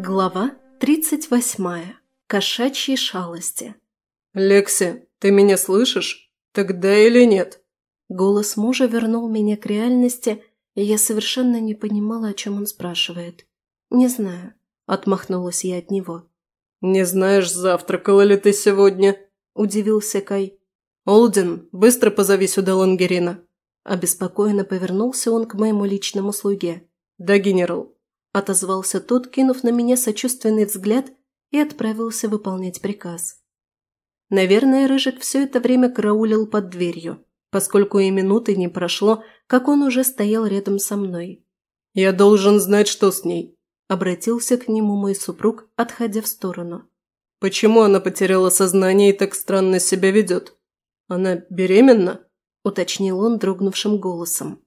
Глава 38. Кошачьи шалости. «Лекси, ты меня слышишь? Тогда или нет?» Голос мужа вернул меня к реальности, и я совершенно не понимала, о чем он спрашивает. «Не знаю», – отмахнулась я от него. «Не знаешь, завтракала ли ты сегодня?» – удивился Кай. «Олден, быстро позови сюда Лангерина». Обеспокоенно повернулся он к моему личному слуге. «Да, генерал». – отозвался тот, кинув на меня сочувственный взгляд и отправился выполнять приказ. Наверное, Рыжик все это время караулил под дверью, поскольку и минуты не прошло, как он уже стоял рядом со мной. «Я должен знать, что с ней», – обратился к нему мой супруг, отходя в сторону. «Почему она потеряла сознание и так странно себя ведет? Она беременна?» – уточнил он дрогнувшим голосом.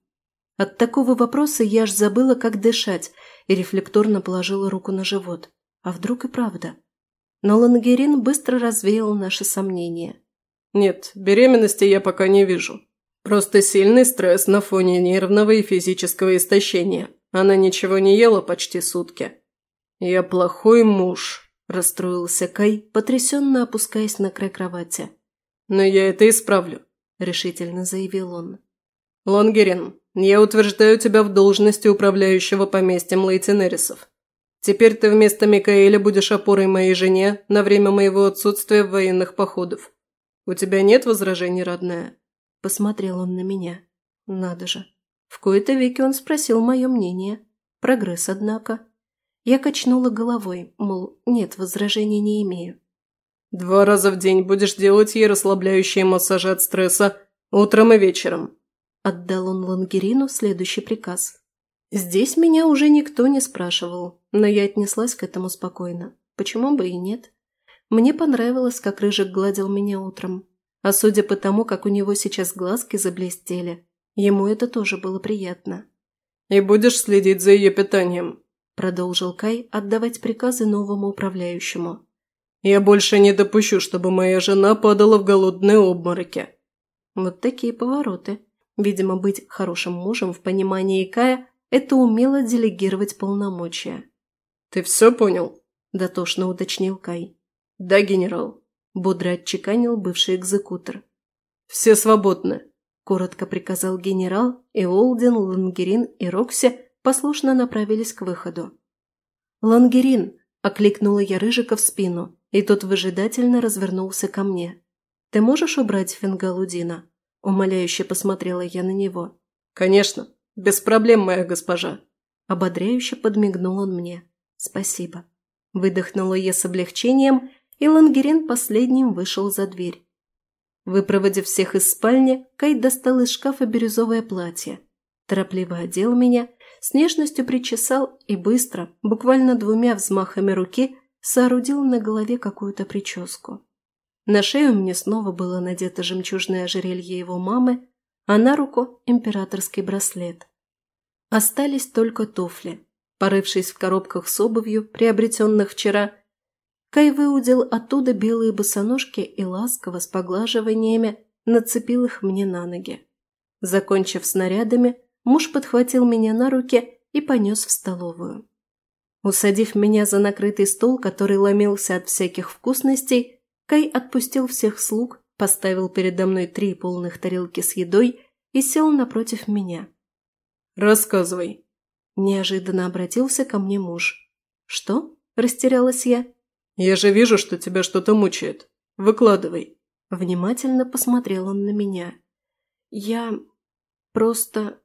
От такого вопроса я аж забыла, как дышать, и рефлекторно положила руку на живот. А вдруг и правда? Но Лангерин быстро развеял наши сомнения. «Нет, беременности я пока не вижу. Просто сильный стресс на фоне нервного и физического истощения. Она ничего не ела почти сутки. Я плохой муж», – расстроился Кай, потрясенно опускаясь на край кровати. «Но я это исправлю», – решительно заявил он. «Лонгерин, я утверждаю тебя в должности управляющего поместьем Лейтенерисов. Теперь ты вместо Микаэля будешь опорой моей жене на время моего отсутствия в военных походов. У тебя нет возражений, родная?» Посмотрел он на меня. Надо же. В кои-то веки он спросил мое мнение. Прогресс, однако. Я качнула головой, мол, нет, возражений не имею. «Два раза в день будешь делать ей расслабляющие массажи от стресса, утром и вечером», Отдал он Лангерину следующий приказ. Здесь меня уже никто не спрашивал, но я отнеслась к этому спокойно. Почему бы и нет? Мне понравилось, как Рыжик гладил меня утром. А судя по тому, как у него сейчас глазки заблестели, ему это тоже было приятно. «И будешь следить за ее питанием», – продолжил Кай отдавать приказы новому управляющему. «Я больше не допущу, чтобы моя жена падала в голодные обмороки». Вот такие повороты. Видимо, быть хорошим мужем в понимании Кая – это умело делегировать полномочия. «Ты все понял?» – дотошно уточнил Кай. «Да, генерал», – бодро отчеканил бывший экзекутор. «Все свободны», – коротко приказал генерал, и Олден, Лангерин и Рокси послушно направились к выходу. «Лангерин!» – окликнула я Рыжика в спину, и тот выжидательно развернулся ко мне. «Ты можешь убрать Фингалудина?» Умоляюще посмотрела я на него. «Конечно, без проблем, моя госпожа!» Ободряюще подмигнул он мне. «Спасибо». Выдохнула я с облегчением, и Лангерин последним вышел за дверь. Выпроводив всех из спальни, Кай достал из шкафа бирюзовое платье. Торопливо одел меня, с нежностью причесал и быстро, буквально двумя взмахами руки, соорудил на голове какую-то прическу. На шею мне снова было надето жемчужное ожерелье его мамы, а на руку – императорский браслет. Остались только туфли. Порывшись в коробках с обувью, приобретенных вчера, Кай выудил оттуда белые босоножки и ласково с поглаживаниями нацепил их мне на ноги. Закончив снарядами, муж подхватил меня на руки и понес в столовую. Усадив меня за накрытый стол, который ломился от всяких вкусностей, Кай отпустил всех слуг, поставил передо мной три полных тарелки с едой и сел напротив меня. «Рассказывай», – неожиданно обратился ко мне муж. «Что?» – растерялась я. «Я же вижу, что тебя что-то мучает. Выкладывай». Внимательно посмотрел он на меня. «Я... просто...»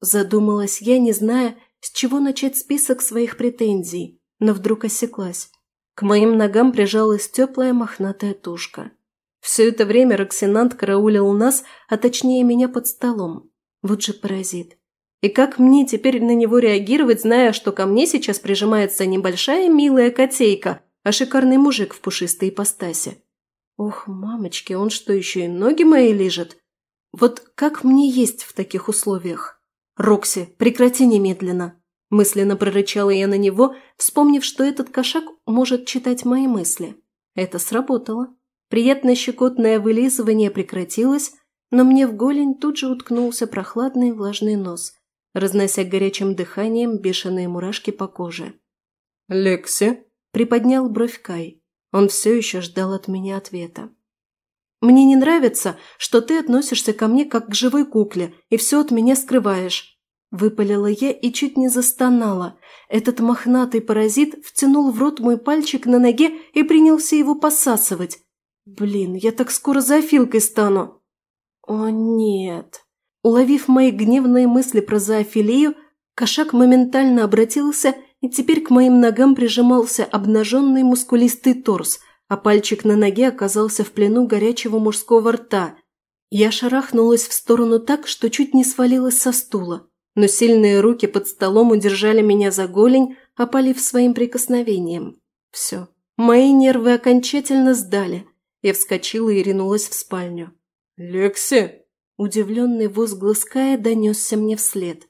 Задумалась я, не зная, с чего начать список своих претензий, но вдруг осеклась. К моим ногам прижалась теплая мохнатая тушка. Все это время Роксинант караулил нас, а точнее меня под столом. Вот же паразит. И как мне теперь на него реагировать, зная, что ко мне сейчас прижимается небольшая милая котейка, а шикарный мужик в пушистой ипостаси? Ох, мамочки, он что, еще и ноги мои лежит? Вот как мне есть в таких условиях? Рокси, прекрати немедленно. Мысленно прорычала я на него, вспомнив, что этот кошак может читать мои мысли. Это сработало. Приятное щекотное вылизывание прекратилось, но мне в голень тут же уткнулся прохладный влажный нос, разнося горячим дыханием бешеные мурашки по коже. «Лекси?» – приподнял бровь Кай. Он все еще ждал от меня ответа. «Мне не нравится, что ты относишься ко мне как к живой кукле и все от меня скрываешь», – выпалила я и чуть не застонала. Этот мохнатый паразит втянул в рот мой пальчик на ноге и принялся его посасывать. «Блин, я так скоро зоофилкой стану!» «О, нет!» Уловив мои гневные мысли про зоофилию, кошак моментально обратился и теперь к моим ногам прижимался обнаженный мускулистый торс, а пальчик на ноге оказался в плену горячего мужского рта. Я шарахнулась в сторону так, что чуть не свалилась со стула, но сильные руки под столом удержали меня за голень, опалив своим прикосновением. Все, мои нервы окончательно сдали. Я вскочила и ринулась в спальню. «Лекси!» Удивленный возглас Кая донесся мне вслед.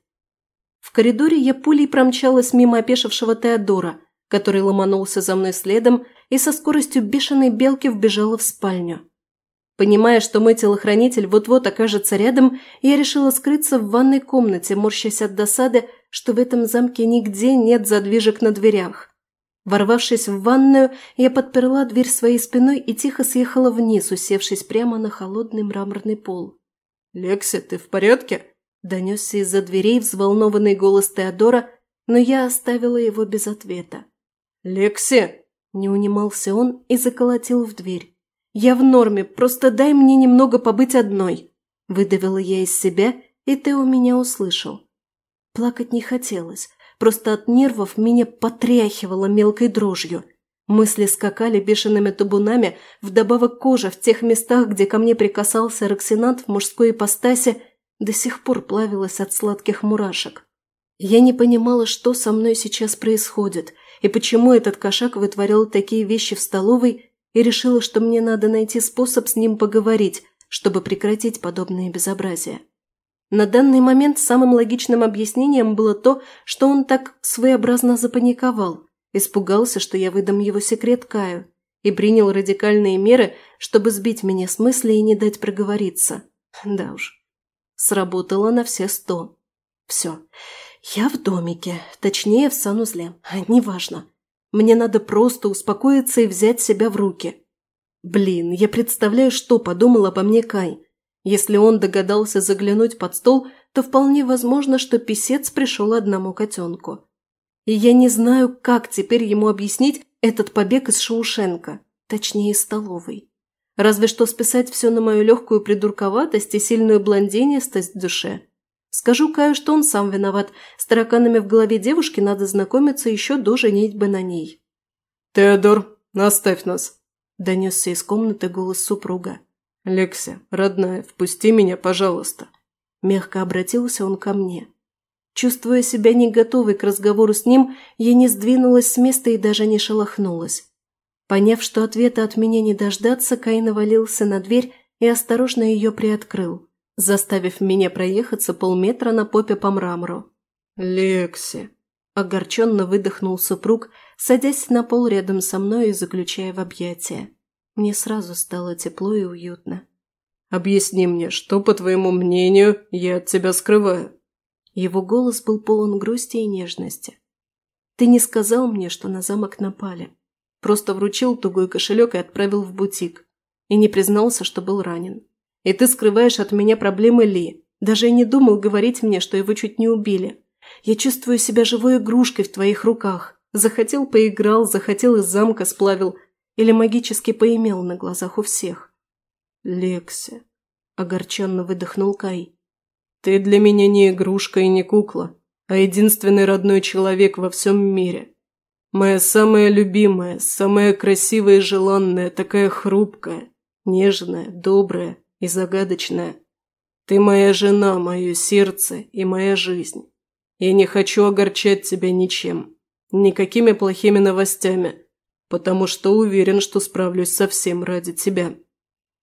В коридоре я пулей промчалась мимо опешившего Теодора, который ломанулся за мной следом и со скоростью бешеной белки вбежала в спальню. Понимая, что мой телохранитель вот-вот окажется рядом, я решила скрыться в ванной комнате, морщась от досады, что в этом замке нигде нет задвижек на дверях. Ворвавшись в ванную, я подперла дверь своей спиной и тихо съехала вниз, усевшись прямо на холодный мраморный пол. «Лекси, ты в порядке?» – донесся из-за дверей взволнованный голос Теодора, но я оставила его без ответа. «Лекси!» – не унимался он и заколотил в дверь. «Я в норме, просто дай мне немного побыть одной!» – выдавила я из себя, и ты у меня услышал. Плакать не хотелось, просто от нервов меня потряхивало мелкой дрожью – Мысли скакали бешеными табунами, вдобавок кожа в тех местах, где ко мне прикасался роксинант в мужской ипостаси, до сих пор плавилась от сладких мурашек. Я не понимала, что со мной сейчас происходит, и почему этот кошак вытворял такие вещи в столовой, и решила, что мне надо найти способ с ним поговорить, чтобы прекратить подобные безобразия. На данный момент самым логичным объяснением было то, что он так своеобразно запаниковал – Испугался, что я выдам его секрет Каю, и принял радикальные меры, чтобы сбить меня с мысли и не дать проговориться. Да уж. Сработало на все сто. Все. Я в домике, точнее в санузле. Неважно. Мне надо просто успокоиться и взять себя в руки. Блин, я представляю, что подумал обо мне Кай. Если он догадался заглянуть под стол, то вполне возможно, что писец пришел одному котенку. И я не знаю, как теперь ему объяснить этот побег из Шаушенка, точнее, из столовой. Разве что списать все на мою легкую придурковатость и сильную блондинистость в душе. Скажу Каю, что он сам виноват. С тараканами в голове девушки надо знакомиться еще до женитьбы на ней. «Теодор, наставь нас!» – донесся из комнаты голос супруга. «Лекся, родная, впусти меня, пожалуйста!» Мягко обратился он ко мне. Чувствуя себя не готовой к разговору с ним, я не сдвинулась с места и даже не шелохнулась. Поняв, что ответа от меня не дождаться, Кай навалился на дверь и осторожно ее приоткрыл, заставив меня проехаться полметра на попе по мрамору. «Лекси!» – огорченно выдохнул супруг, садясь на пол рядом со мной и заключая в объятия. Мне сразу стало тепло и уютно. «Объясни мне, что, по твоему мнению, я от тебя скрываю?» Его голос был полон грусти и нежности. «Ты не сказал мне, что на замок напали. Просто вручил тугой кошелек и отправил в бутик. И не признался, что был ранен. И ты скрываешь от меня проблемы Ли. Даже и не думал говорить мне, что его чуть не убили. Я чувствую себя живой игрушкой в твоих руках. Захотел – поиграл, захотел – из замка сплавил. Или магически поимел на глазах у всех». «Лекси», – огорченно выдохнул Кай. Ты для меня не игрушка и не кукла, а единственный родной человек во всем мире. Моя самая любимая, самая красивая и желанная, такая хрупкая, нежная, добрая и загадочная. Ты моя жена, мое сердце и моя жизнь. Я не хочу огорчать тебя ничем, никакими плохими новостями, потому что уверен, что справлюсь со всем ради тебя.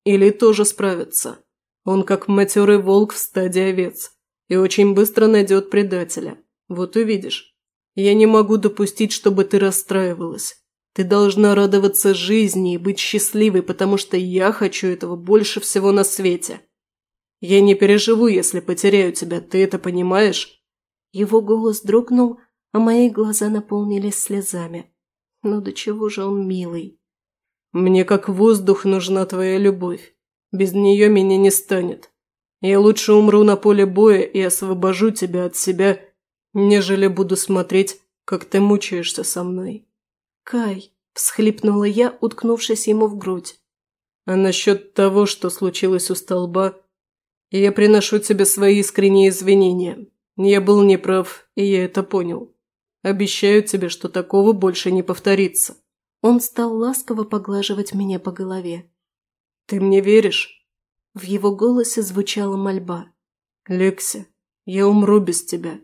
Или тоже справится. Он как матерый волк в стаде овец и очень быстро найдет предателя. Вот увидишь. Я не могу допустить, чтобы ты расстраивалась. Ты должна радоваться жизни и быть счастливой, потому что я хочу этого больше всего на свете. Я не переживу, если потеряю тебя, ты это понимаешь?» Его голос дрогнул, а мои глаза наполнились слезами. Ну до чего же он милый. «Мне как воздух нужна твоя любовь. Без нее меня не станет. Я лучше умру на поле боя и освобожу тебя от себя, нежели буду смотреть, как ты мучаешься со мной». «Кай», – всхлипнула я, уткнувшись ему в грудь. «А насчет того, что случилось у столба, я приношу тебе свои искренние извинения. Я был неправ, и я это понял. Обещаю тебе, что такого больше не повторится». Он стал ласково поглаживать меня по голове. «Ты мне веришь?» В его голосе звучала мольба. «Лекси, я умру без тебя».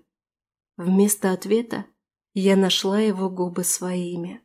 Вместо ответа я нашла его губы своими.